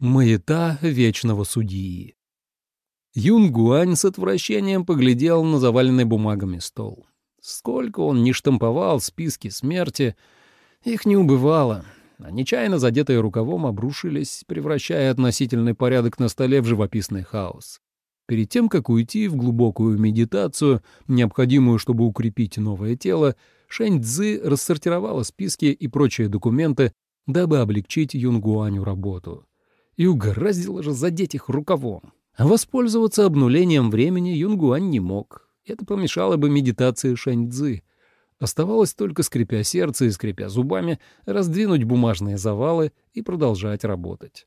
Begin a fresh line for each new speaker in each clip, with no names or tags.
Маята вечного судьи. Юн Гуань с отвращением поглядел на заваленный бумагами стол. Сколько он не штамповал списки смерти, их не убывало, а нечаянно задетые рукавом обрушились, превращая относительный порядок на столе в живописный хаос. Перед тем, как уйти в глубокую медитацию, необходимую, чтобы укрепить новое тело, Шэнь Цзы рассортировала списки и прочие документы, дабы облегчить Юнгуаню работу. И угораздило же задеть их рукавом. Воспользоваться обнулением времени Юнгуань не мог. Это помешало бы медитации Шаньцзы. Оставалось только, скрипя сердце и скрипя зубами, раздвинуть бумажные завалы и продолжать работать.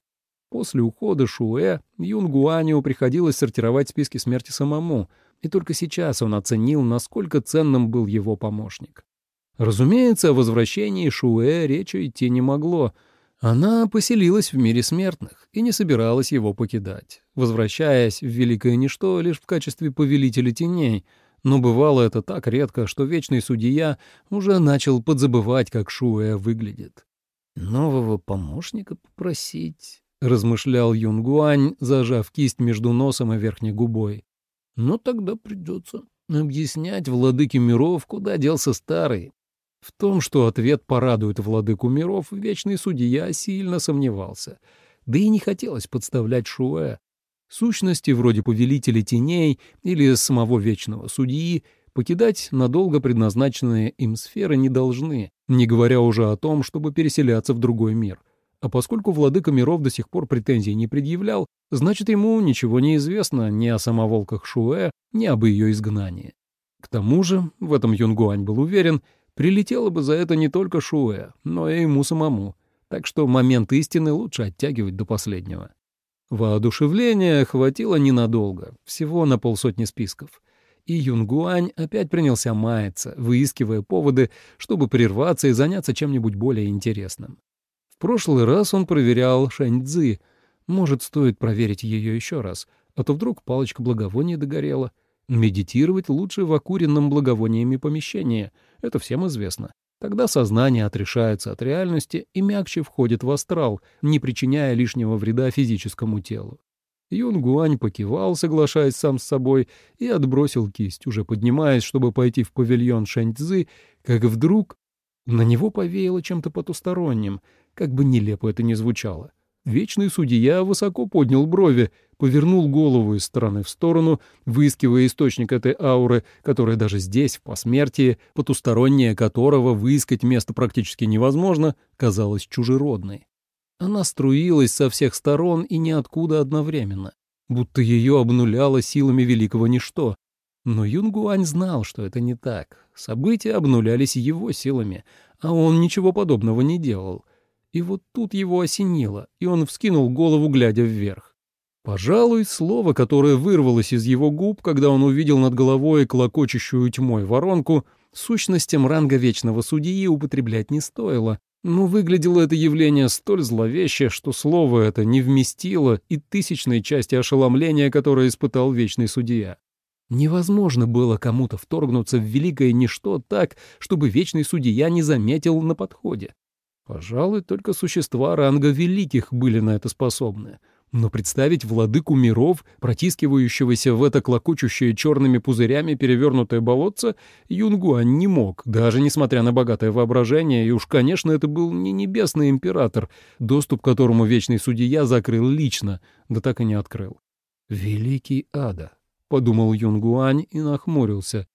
После ухода Шуэ Юнгуаню приходилось сортировать списки смерти самому, и только сейчас он оценил, насколько ценным был его помощник. Разумеется, о возвращении Шуэ речи идти не могло — она поселилась в мире смертных и не собиралась его покидать, возвращаясь в великое ничто лишь в качестве повелителя теней, но бывало это так редко, что вечный судья уже начал подзабывать, как Шуэ выглядит. «Нового помощника попросить?» — размышлял Юнгуань, зажав кисть между носом и верхней губой. «Но тогда придется объяснять владыке миров, куда делся старый, в том, что ответ порадует владыку миров, вечный судья сильно сомневался. Да и не хотелось подставлять Шуэ. Сущности вроде повелителя теней или самого вечного судьи покидать надолго предназначенные им сферы не должны, не говоря уже о том, чтобы переселяться в другой мир. А поскольку владыка миров до сих пор претензий не предъявлял, значит, ему ничего не известно ни о самоволках Шуэ, ни об ее изгнании. К тому же, в этом Юнгуань был уверен, Прилетело бы за это не только Шуэ, но и ему самому, так что момент истины лучше оттягивать до последнего. Воодушевления хватило ненадолго, всего на полсотни списков. И Юнгуань опять принялся маяться, выискивая поводы, чтобы прерваться и заняться чем-нибудь более интересным. В прошлый раз он проверял Шаньцзы. Может, стоит проверить ее еще раз, а то вдруг палочка благовония догорела — Медитировать лучше в окуренном благовониями помещении, это всем известно. Тогда сознание отрешается от реальности и мягче входит в астрал, не причиняя лишнего вреда физическому телу. Юн Гуань покивал, соглашаясь сам с собой, и отбросил кисть, уже поднимаясь, чтобы пойти в павильон Шаньцзы, как вдруг на него повеяло чем-то потусторонним, как бы нелепо это ни звучало. Вечный судья высоко поднял брови, повернул голову из стороны в сторону, выискивая источник этой ауры, которая даже здесь, в посмертии, потустороннее которого выискать место практически невозможно, казалась чужеродной. Она струилась со всех сторон и ниоткуда одновременно, будто ее обнуляло силами великого ничто. Но Юнгуань знал, что это не так. События обнулялись его силами, а он ничего подобного не делал — и вот тут его осенило, и он вскинул голову, глядя вверх. Пожалуй, слово, которое вырвалось из его губ, когда он увидел над головой клокочущую тьмой воронку, сущностям ранга вечного судьи употреблять не стоило, но выглядело это явление столь зловеще, что слово это не вместило и тысячной части ошеломления, которое испытал вечный судья. Невозможно было кому-то вторгнуться в великое ничто так, чтобы вечный судья не заметил на подходе. Пожалуй, только существа ранга великих были на это способны. Но представить владыку миров, протискивающегося в это клокочущее черными пузырями перевернутое болотце, Юнгуань не мог, даже несмотря на богатое воображение, и уж, конечно, это был не небесный император, доступ к которому вечный судья закрыл лично, да так и не открыл. «Великий ада», — подумал Юнгуань и нахмурился.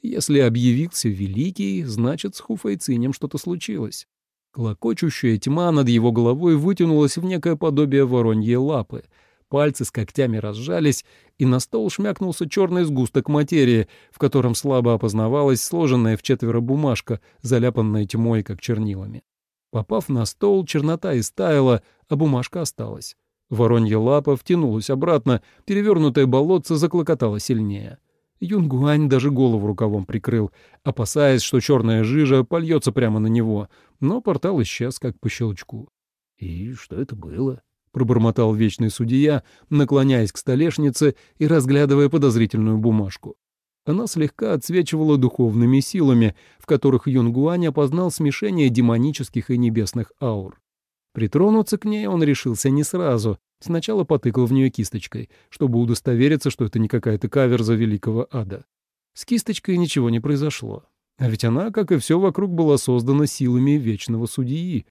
«Если объявился великий, значит, с Хуфайцинем что-то случилось». Клокочущая тьма над его головой вытянулась в некое подобие вороньей лапы. Пальцы с когтями разжались, и на стол шмякнулся черный сгусток материи, в котором слабо опознавалась сложенная в четверо бумажка, заляпанная тьмой, как чернилами. Попав на стол, чернота истаяла, а бумажка осталась. Воронья лапа втянулась обратно, перевернутое болотце заклокотало сильнее. Юнгуань даже голову рукавом прикрыл, опасаясь, что черная жижа польется прямо на него, но портал исчез как по щелчку. «И что это было?» — пробормотал вечный судья, наклоняясь к столешнице и разглядывая подозрительную бумажку. Она слегка отсвечивала духовными силами, в которых Юнгуань опознал смешение демонических и небесных аур. Притронуться к ней он решился не сразу, Сначала потыкал в нее кисточкой, чтобы удостовериться, что это не какая-то каверза великого ада. С кисточкой ничего не произошло. А ведь она, как и все вокруг, была создана силами вечного судьи.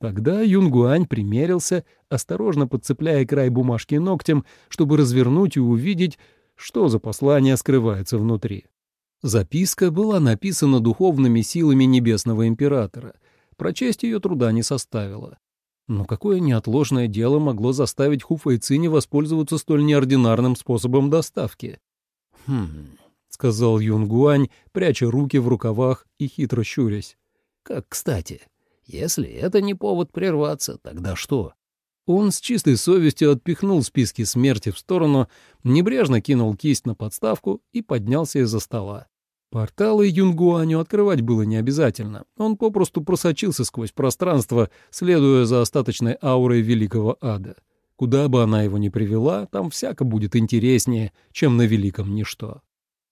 Тогда Юнгуань примерился, осторожно подцепляя край бумажки ногтем, чтобы развернуть и увидеть, что за послание скрывается внутри. Записка была написана духовными силами Небесного Императора. Прочесть ее труда не составило. Но какое неотложное дело могло заставить Хуфайцини воспользоваться столь неординарным способом доставки? «Хм...» — сказал Юнгуань, пряча руки в рукавах и хитро щурясь. «Как кстати. Если это не повод прерваться, тогда что?» Он с чистой совестью отпихнул списки смерти в сторону, небрежно кинул кисть на подставку и поднялся из-за стола. Порталы Юнгуаню открывать было не обязательно. Он попросту просочился сквозь пространство, следуя за остаточной аурой великого ада. Куда бы она его ни привела, там всяко будет интереснее, чем на великом ничто.